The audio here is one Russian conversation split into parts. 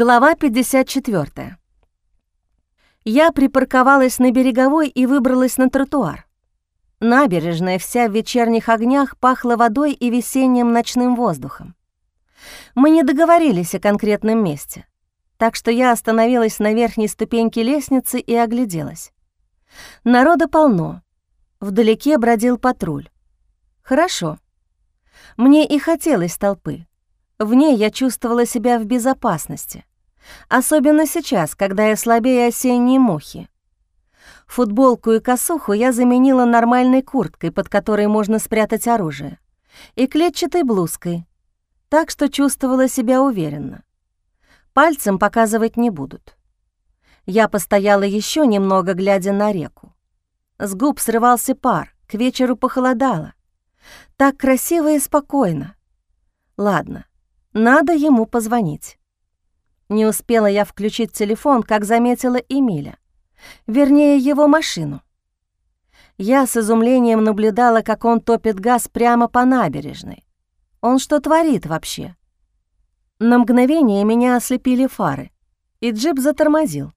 Глава 54. Я припарковалась на береговой и выбралась на тротуар. Набережная вся в вечерних огнях пахла водой и весенним ночным воздухом. Мы не договорились о конкретном месте, так что я остановилась на верхней ступеньке лестницы и огляделась. Народа полно. Вдалеке бродил патруль. Хорошо. Мне и хотелось толпы. В ней я чувствовала себя в безопасности. Особенно сейчас, когда я слабее осенней мухи. Футболку и косуху я заменила нормальной курткой, под которой можно спрятать оружие, и клетчатой блузкой, так что чувствовала себя уверенно. Пальцем показывать не будут. Я постояла еще немного, глядя на реку. С губ срывался пар, к вечеру похолодало. Так красиво и спокойно. Ладно, надо ему позвонить. Не успела я включить телефон, как заметила Эмиля. Вернее, его машину. Я с изумлением наблюдала, как он топит газ прямо по набережной. Он что творит вообще? На мгновение меня ослепили фары, и джип затормозил.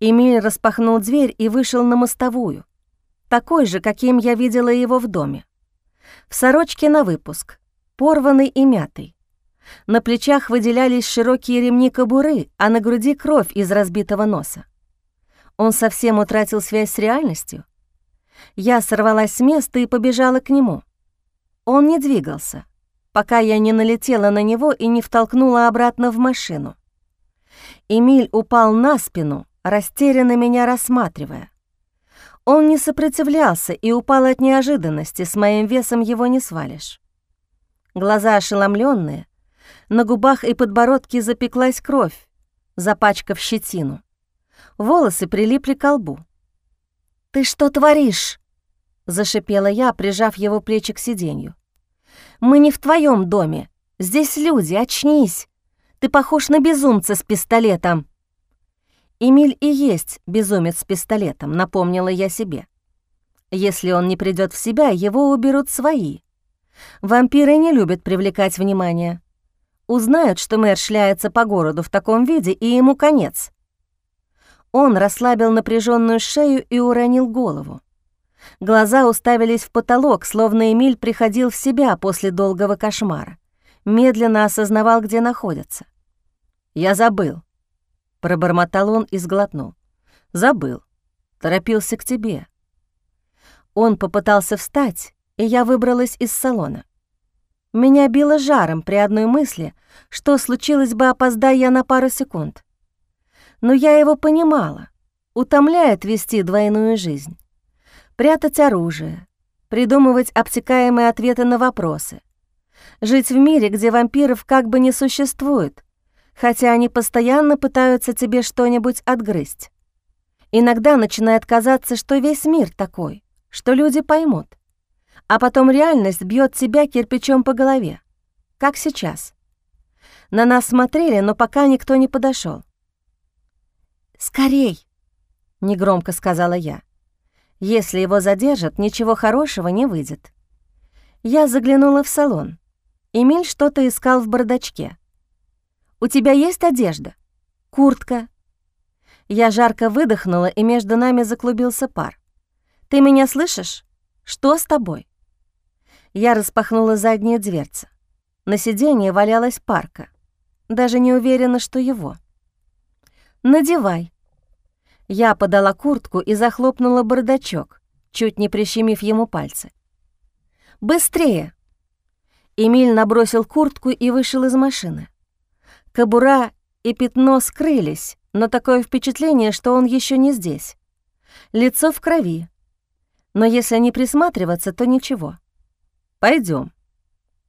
Эмиль распахнул дверь и вышел на мостовую, такой же, каким я видела его в доме. В сорочке на выпуск, порванный и мятый. На плечах выделялись широкие ремни кобуры, а на груди кровь из разбитого носа. Он совсем утратил связь с реальностью. Я сорвалась с места и побежала к нему. Он не двигался, пока я не налетела на него и не втолкнула обратно в машину. Эмиль упал на спину, растерянно меня рассматривая. Он не сопротивлялся и упал от неожиданности, с моим весом его не свалишь. Глаза ошеломленные, на губах и подбородке запеклась кровь, запачкав щетину. Волосы прилипли к лбу. «Ты что творишь?» — зашипела я, прижав его плечи к сиденью. «Мы не в твоем доме. Здесь люди, очнись. Ты похож на безумца с пистолетом». «Эмиль и есть безумец с пистолетом», — напомнила я себе. «Если он не придет в себя, его уберут свои. Вампиры не любят привлекать внимание. Узнают, что мэр шляется по городу в таком виде, и ему конец. Он расслабил напряженную шею и уронил голову. Глаза уставились в потолок, словно Эмиль приходил в себя после долгого кошмара. Медленно осознавал, где находится. «Я забыл», — пробормотал он и сглотнул. «Забыл. Торопился к тебе». Он попытался встать, и я выбралась из салона. Меня било жаром при одной мысли, что случилось бы, опоздая я на пару секунд. Но я его понимала. Утомляет вести двойную жизнь. Прятать оружие, придумывать обтекаемые ответы на вопросы. Жить в мире, где вампиров как бы не существует, хотя они постоянно пытаются тебе что-нибудь отгрызть. Иногда начинает казаться, что весь мир такой, что люди поймут а потом реальность бьет тебя кирпичом по голове, как сейчас. На нас смотрели, но пока никто не подошел. «Скорей!» — негромко сказала я. «Если его задержат, ничего хорошего не выйдет». Я заглянула в салон. Эмиль что-то искал в бардачке. «У тебя есть одежда? Куртка?» Я жарко выдохнула, и между нами заклубился пар. «Ты меня слышишь? Что с тобой?» Я распахнула задние дверцы. На сиденье валялась парка. Даже не уверена, что его. «Надевай». Я подала куртку и захлопнула бардачок, чуть не прищемив ему пальцы. «Быстрее!» Эмиль набросил куртку и вышел из машины. Кобура и пятно скрылись, но такое впечатление, что он еще не здесь. Лицо в крови. Но если не присматриваться, то ничего. Пойдем.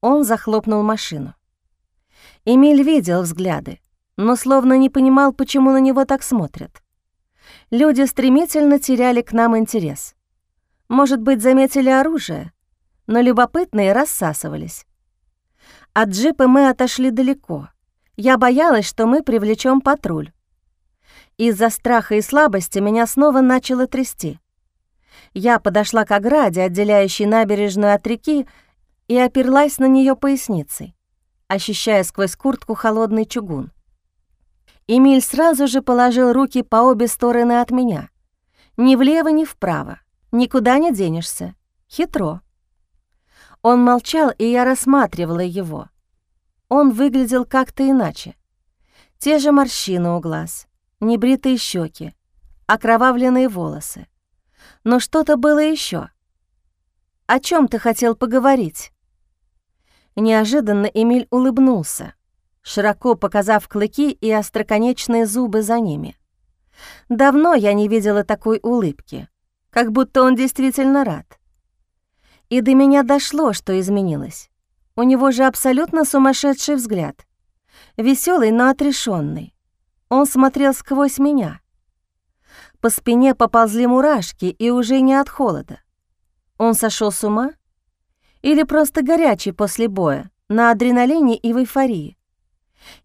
Он захлопнул машину. Эмиль видел взгляды, но словно не понимал, почему на него так смотрят. Люди стремительно теряли к нам интерес. Может быть, заметили оружие, но любопытные рассасывались. От джипа мы отошли далеко. Я боялась, что мы привлечем патруль. Из-за страха и слабости меня снова начало трясти. Я подошла к ограде, отделяющей набережную от реки, и оперлась на нее поясницей, ощущая сквозь куртку холодный чугун. Эмиль сразу же положил руки по обе стороны от меня. Ни влево, ни вправо. Никуда не денешься. Хитро. Он молчал, и я рассматривала его. Он выглядел как-то иначе. Те же морщины у глаз, небритые щеки, окровавленные волосы. Но что-то было еще. «О чем ты хотел поговорить?» Неожиданно Эмиль улыбнулся, широко показав клыки и остроконечные зубы за ними. Давно я не видела такой улыбки, как будто он действительно рад. И до меня дошло, что изменилось. У него же абсолютно сумасшедший взгляд. Веселый, но отрешенный. Он смотрел сквозь меня. По спине поползли мурашки, и уже не от холода. Он сошел с ума? Или просто горячий после боя, на адреналине и в эйфории?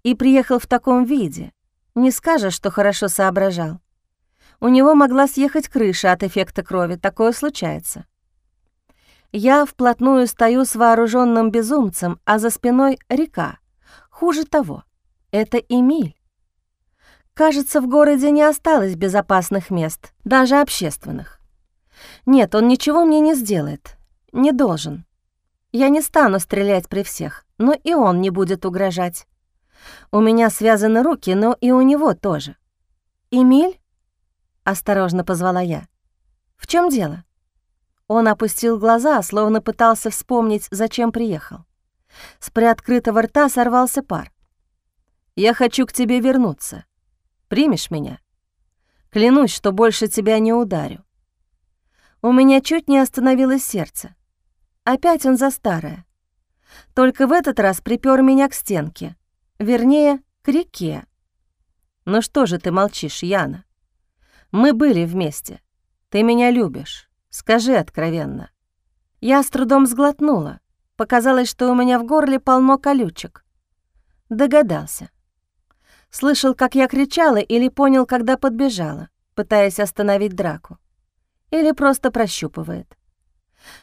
И приехал в таком виде. Не скажешь, что хорошо соображал. У него могла съехать крыша от эффекта крови, такое случается. Я вплотную стою с вооруженным безумцем, а за спиной река. Хуже того, это Эмиль. Кажется, в городе не осталось безопасных мест, даже общественных. Нет, он ничего мне не сделает, не должен. Я не стану стрелять при всех, но и он не будет угрожать. У меня связаны руки, но и у него тоже. «Эмиль?» — осторожно позвала я. «В чем дело?» Он опустил глаза, словно пытался вспомнить, зачем приехал. С приоткрытого рта сорвался пар. «Я хочу к тебе вернуться. Примешь меня? Клянусь, что больше тебя не ударю». У меня чуть не остановилось сердце. Опять он за старое. Только в этот раз припер меня к стенке, вернее, к реке. «Ну что же ты молчишь, Яна? Мы были вместе. Ты меня любишь. Скажи откровенно». Я с трудом сглотнула. Показалось, что у меня в горле полно колючек. Догадался. Слышал, как я кричала, или понял, когда подбежала, пытаясь остановить драку. Или просто прощупывает.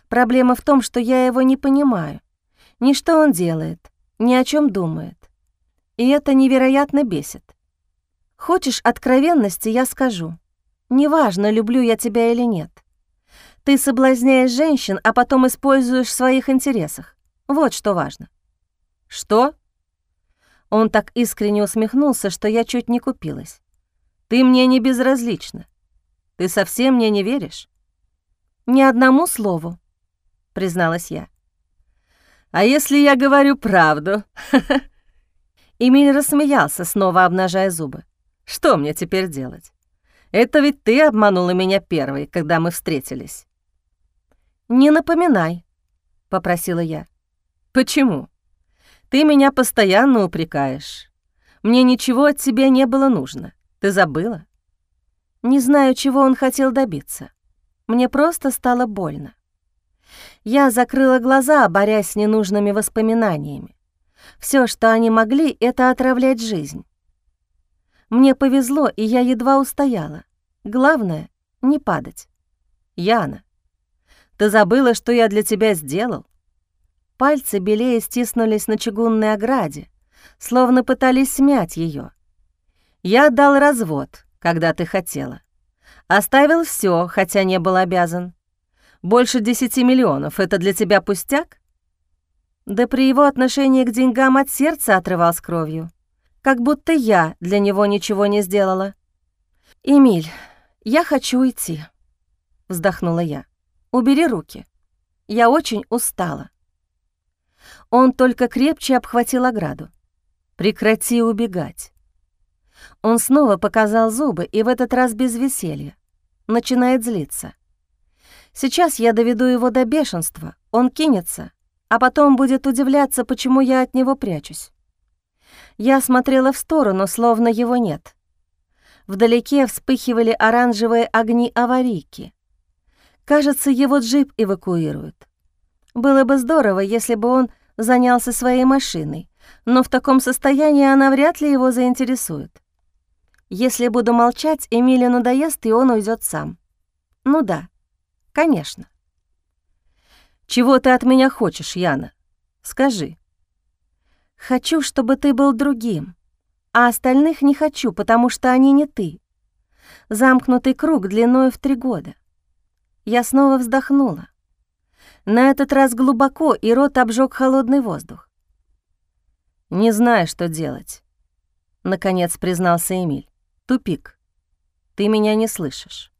Проблема в том, что я его не понимаю. Ни что он делает, ни о чем думает. И это невероятно бесит. Хочешь откровенности, я скажу. Неважно, люблю я тебя или нет. Ты соблазняешь женщин, а потом используешь в своих интересах. Вот что важно. Что? Он так искренне усмехнулся, что я чуть не купилась. Ты мне не безразлична. Ты совсем мне не веришь? Ни одному слову, призналась я. А если я говорю правду? Эмиль рассмеялся, снова обнажая зубы. «Что мне теперь делать? Это ведь ты обманула меня первой, когда мы встретились». «Не напоминай», — попросила я. «Почему? Ты меня постоянно упрекаешь. Мне ничего от тебя не было нужно. Ты забыла?» Не знаю, чего он хотел добиться. Мне просто стало больно. Я закрыла глаза, борясь с ненужными воспоминаниями. Все, что они могли, это отравлять жизнь. Мне повезло, и я едва устояла. Главное — не падать. Яна, ты забыла, что я для тебя сделал? Пальцы белее стиснулись на чугунной ограде, словно пытались смять ее. Я дал развод, когда ты хотела. Оставил все, хотя не был обязан. Больше десяти миллионов — это для тебя пустяк? Да при его отношении к деньгам от сердца отрывал с кровью. Как будто я для него ничего не сделала. «Эмиль, я хочу уйти», — вздохнула я. «Убери руки. Я очень устала». Он только крепче обхватил ограду. «Прекрати убегать». Он снова показал зубы, и в этот раз без веселья. Начинает злиться. Сейчас я доведу его до бешенства. Он кинется, а потом будет удивляться, почему я от него прячусь. Я смотрела в сторону, словно его нет. Вдалеке вспыхивали оранжевые огни аварийки. Кажется, его джип эвакуируют. Было бы здорово, если бы он занялся своей машиной, но в таком состоянии она вряд ли его заинтересует. Если буду молчать, Эмилию надоест, и он уйдет сам. Ну да, конечно. «Чего ты от меня хочешь, Яна? Скажи». «Хочу, чтобы ты был другим, а остальных не хочу, потому что они не ты. Замкнутый круг длиною в три года. Я снова вздохнула. На этот раз глубоко, и рот обжег холодный воздух. «Не знаю, что делать», — наконец признался Эмиль. «Тупик. Ты меня не слышишь».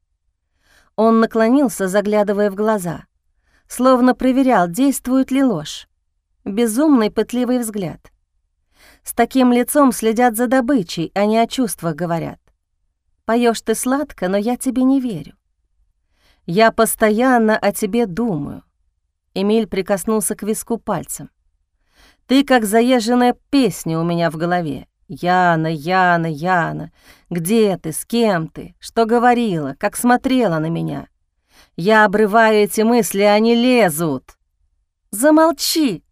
Он наклонился, заглядывая в глаза, словно проверял, действует ли ложь. Безумный пытливый взгляд. С таким лицом следят за добычей, а не о чувствах говорят. Поешь ты сладко, но я тебе не верю. Я постоянно о тебе думаю. Эмиль прикоснулся к виску пальцем. Ты как заезженная песня у меня в голове. Яна, Яна, Яна, где ты, с кем ты, что говорила, как смотрела на меня? Я обрываю эти мысли, они лезут. Замолчи,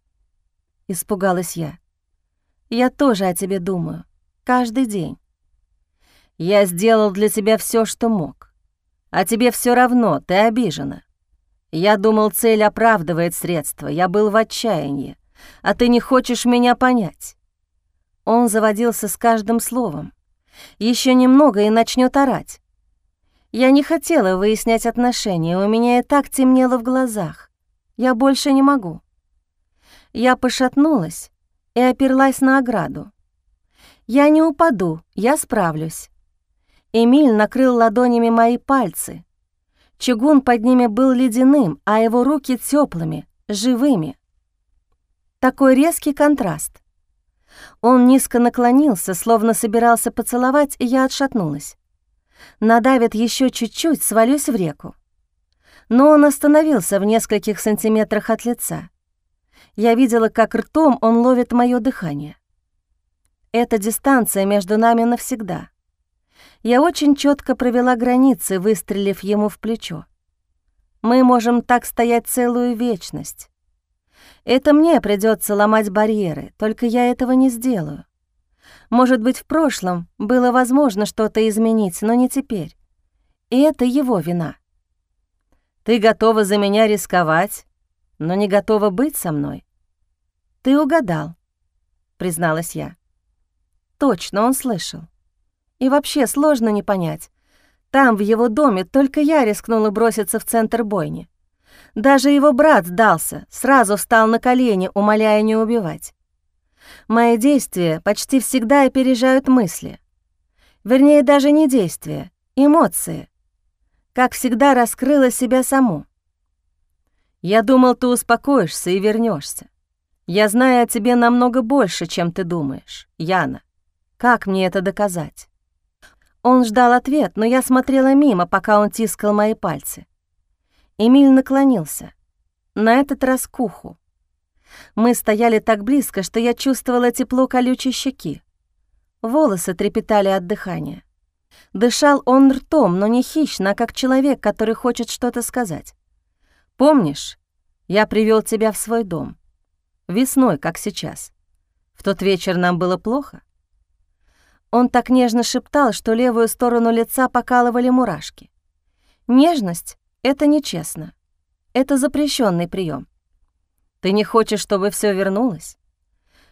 испугалась я. Я тоже о тебе думаю, каждый день. Я сделал для тебя все, что мог. А тебе все равно, ты обижена. Я думал, цель оправдывает средства, я был в отчаянии, а ты не хочешь меня понять. Он заводился с каждым словом. Еще немного и начнет орать. Я не хотела выяснять отношения, у меня и так темнело в глазах. Я больше не могу. Я пошатнулась и оперлась на ограду. Я не упаду, я справлюсь. Эмиль накрыл ладонями мои пальцы. Чугун под ними был ледяным, а его руки теплыми, живыми. Такой резкий контраст. Он низко наклонился, словно собирался поцеловать, и я отшатнулась. Надавит еще чуть-чуть, свалюсь в реку. Но он остановился в нескольких сантиметрах от лица. Я видела, как ртом он ловит мое дыхание. Эта дистанция между нами навсегда. Я очень четко провела границы, выстрелив ему в плечо. Мы можем так стоять целую вечность. Это мне придется ломать барьеры, только я этого не сделаю. Может быть, в прошлом было возможно что-то изменить, но не теперь. И это его вина. Ты готова за меня рисковать, но не готова быть со мной. Ты угадал, призналась я. Точно он слышал. И вообще сложно не понять. Там, в его доме, только я рискнула броситься в центр бойни. Даже его брат сдался, сразу встал на колени, умоляя не убивать. Мои действия почти всегда опережают мысли. Вернее, даже не действия, эмоции. Как всегда раскрыла себя саму. Я думал, ты успокоишься и вернешься. Я знаю о тебе намного больше, чем ты думаешь, Яна. Как мне это доказать? Он ждал ответ, но я смотрела мимо, пока он тискал мои пальцы. Эмиль наклонился. На этот раз к уху. Мы стояли так близко, что я чувствовала тепло колючей щеки. Волосы трепетали от дыхания. Дышал он ртом, но не хищно, а как человек, который хочет что-то сказать. «Помнишь, я привел тебя в свой дом. Весной, как сейчас. В тот вечер нам было плохо. Он так нежно шептал, что левую сторону лица покалывали мурашки. Нежность — это нечестно. Это запрещенный прием. Ты не хочешь, чтобы все вернулось?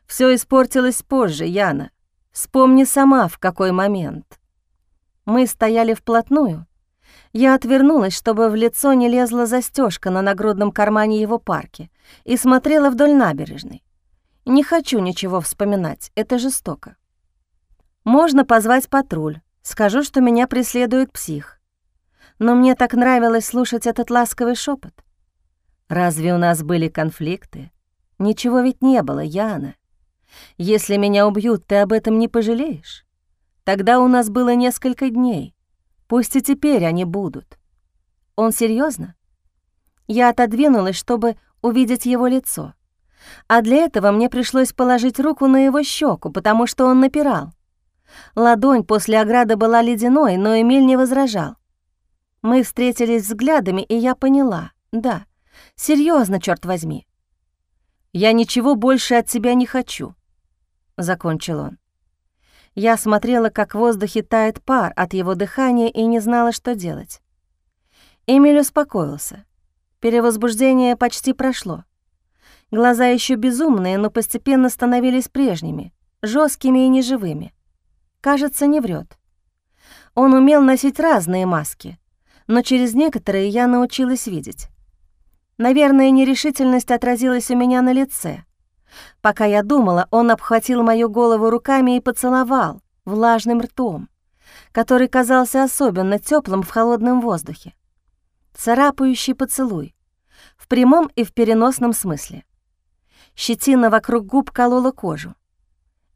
Все испортилось позже, Яна. Вспомни сама, в какой момент. Мы стояли вплотную. Я отвернулась, чтобы в лицо не лезла застежка на нагрудном кармане его парки, и смотрела вдоль набережной. Не хочу ничего вспоминать, это жестоко. Можно позвать патруль. Скажу, что меня преследует псих. Но мне так нравилось слушать этот ласковый шепот. Разве у нас были конфликты? Ничего ведь не было, Яна. Если меня убьют, ты об этом не пожалеешь? Тогда у нас было несколько дней. Пусть и теперь они будут. Он серьезно? Я отодвинулась, чтобы увидеть его лицо. А для этого мне пришлось положить руку на его щеку, потому что он напирал. Ладонь после ограды была ледяной, но Эмиль не возражал. Мы встретились взглядами, и я поняла. Да, серьезно, черт возьми. «Я ничего больше от тебя не хочу», — закончил он. Я смотрела, как в воздухе тает пар от его дыхания и не знала, что делать. Эмиль успокоился. Перевозбуждение почти прошло. Глаза еще безумные, но постепенно становились прежними, жесткими и неживыми. кажется, не врет. Он умел носить разные маски, но через некоторые я научилась видеть. Наверное, нерешительность отразилась у меня на лице. Пока я думала, он обхватил мою голову руками и поцеловал влажным ртом, который казался особенно теплым в холодном воздухе. Царапающий поцелуй, в прямом и в переносном смысле. Щетина вокруг губ колола кожу.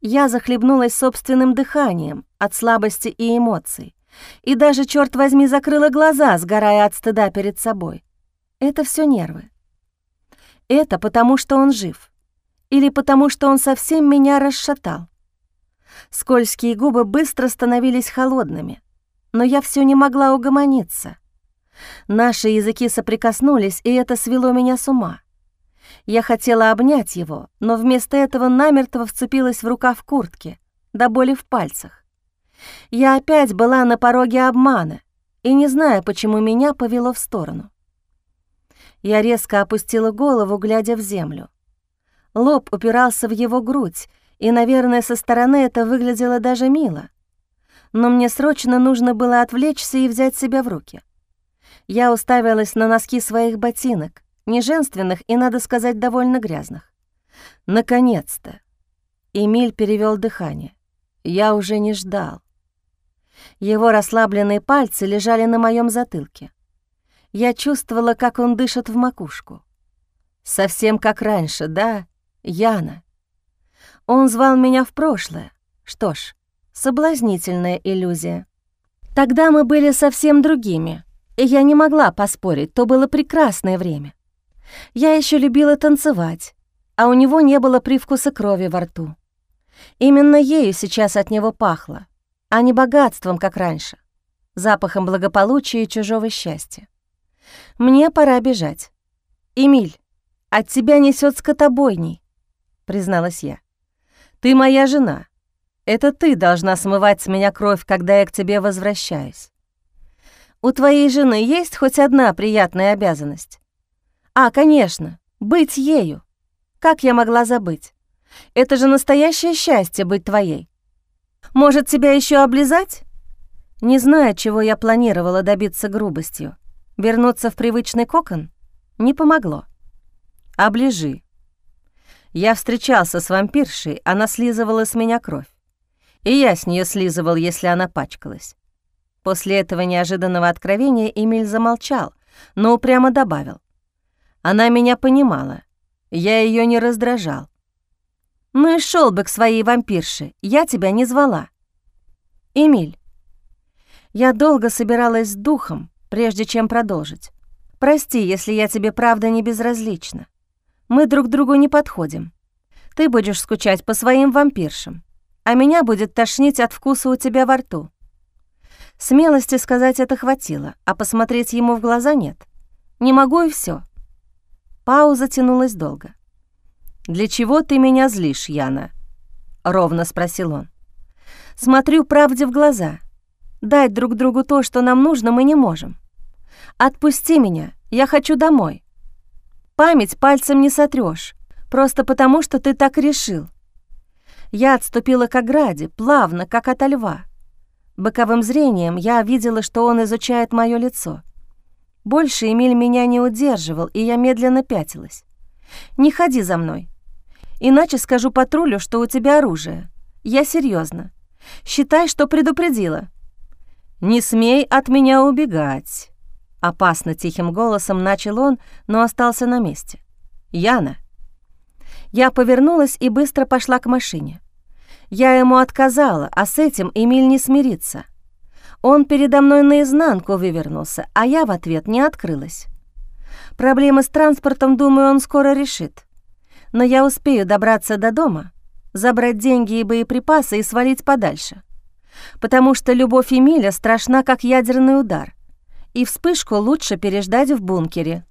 Я захлебнулась собственным дыханием от слабости и эмоций, и даже, черт возьми, закрыла глаза, сгорая от стыда перед собой. Это все нервы. Это потому, что он жив. Или потому, что он совсем меня расшатал. Скользкие губы быстро становились холодными, но я все не могла угомониться. Наши языки соприкоснулись, и это свело меня с ума. Я хотела обнять его, но вместо этого намертво вцепилась в рукав куртки, до боли в пальцах. Я опять была на пороге обмана и не знаю, почему меня повело в сторону. Я резко опустила голову, глядя в землю. Лоб упирался в его грудь, и, наверное, со стороны это выглядело даже мило. Но мне срочно нужно было отвлечься и взять себя в руки. Я уставилась на носки своих ботинок, не женственных и, надо сказать, довольно грязных. Наконец-то! Эмиль перевел дыхание. Я уже не ждал. Его расслабленные пальцы лежали на моем затылке. Я чувствовала, как он дышит в макушку. Совсем как раньше, да, Яна. Он звал меня в прошлое. Что ж, соблазнительная иллюзия. Тогда мы были совсем другими, и я не могла поспорить, то было прекрасное время. Я еще любила танцевать, а у него не было привкуса крови во рту. Именно ею сейчас от него пахло, а не богатством, как раньше, запахом благополучия и чужого счастья. Мне пора бежать. «Эмиль, от тебя несет скотобойней», — призналась я. «Ты моя жена. Это ты должна смывать с меня кровь, когда я к тебе возвращаюсь. У твоей жены есть хоть одна приятная обязанность? А, конечно, быть ею. Как я могла забыть? Это же настоящее счастье быть твоей. Может, тебя еще облизать? Не зная, чего я планировала добиться грубостью, вернуться в привычный кокон не помогло. Оближи. Я встречался с вампиршей, она слизывала с меня кровь. И я с нее слизывал, если она пачкалась. После этого неожиданного откровения Эмиль замолчал, но упрямо добавил. Она меня понимала. Я ее не раздражал. Ну и шел бы к своей вампирше, я тебя не звала. Эмиль, я долго собиралась с духом, прежде чем продолжить. Прости, если я тебе правда не безразлична. Мы друг другу не подходим. Ты будешь скучать по своим вампиршам, а меня будет тошнить от вкуса у тебя во рту. Смелости сказать это хватило, а посмотреть ему в глаза нет. Не могу и все. Пауза тянулась долго. «Для чего ты меня злишь, Яна?» — ровно спросил он. «Смотрю правде в глаза. Дать друг другу то, что нам нужно, мы не можем. Отпусти меня, я хочу домой. Память пальцем не сотрешь, просто потому, что ты так решил». Я отступила к ограде, плавно, как ото льва. Боковым зрением я видела, что он изучает мое лицо. Больше Эмиль меня не удерживал, и я медленно пятилась. «Не ходи за мной. Иначе скажу патрулю, что у тебя оружие. Я серьезно. Считай, что предупредила». «Не смей от меня убегать», — опасно тихим голосом начал он, но остался на месте. «Яна». Я повернулась и быстро пошла к машине. Я ему отказала, а с этим Эмиль не смирится. Он передо мной наизнанку вывернулся, а я в ответ не открылась. Проблемы с транспортом, думаю, он скоро решит но я успею добраться до дома, забрать деньги и боеприпасы и свалить подальше. Потому что любовь Эмиля страшна, как ядерный удар, и вспышку лучше переждать в бункере.